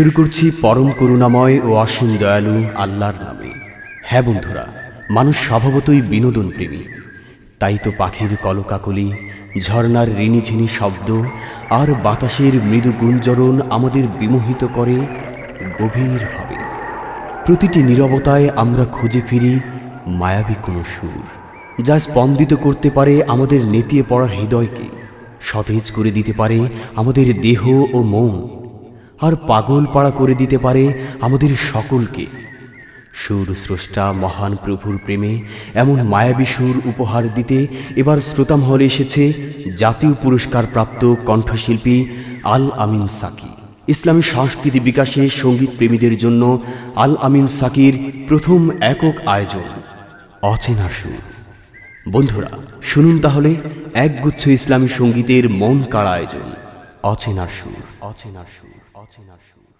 শুরু করছি পরম করুণাময় ও অসীম দয়ালু আল্লাহর নামে। হ্যাঁ বন্ধুরা, মানুষ স্বভাবতই বিনোদন প্রেমী তাই তো পাখির কলকাকলি ঝর্নার রিনিঝিনি শব্দ আর বাতাসের মৃদু গুঞ্জরণ আমাদের বিমোহিত করে, গভীর হবে প্রতিটি নীরবতায় আমরা খুঁজে ফিরি মায়াবী কোনো সুর, যা স্পন্দিত করতে পারে আমাদের নেতিয়ে পড়া হৃদয়কে, সতেজ করে দিতে পারে আমাদের দেহ ও মন। আর পাগল পাড়া করে দিতে পারে আমাদের সকলকে। সুর স্রষ্টা মহান প্রভুর প্রেমে এমন মায়াবী সুর উপহার দিতে এবার শ্রোতামহলে এসেছে জাতীয় পুরস্কার প্রাপ্ত কণ্ঠশিল্পী আল আমিন সাকি। ইসলামী সংস্কৃতি বিকাশে সংগীত প্রেমীদের জন্য আল আমিন সাকির প্রথম একক আয়োজন। অচেনা সুর। বন্ধুরা, শুনুন তাহলে একগুচ্ছ ইসলামী সঙ্গীতের মন কাড়া আয়োজন। অচেনা সুর অচেনা সুর অচেনা সুর।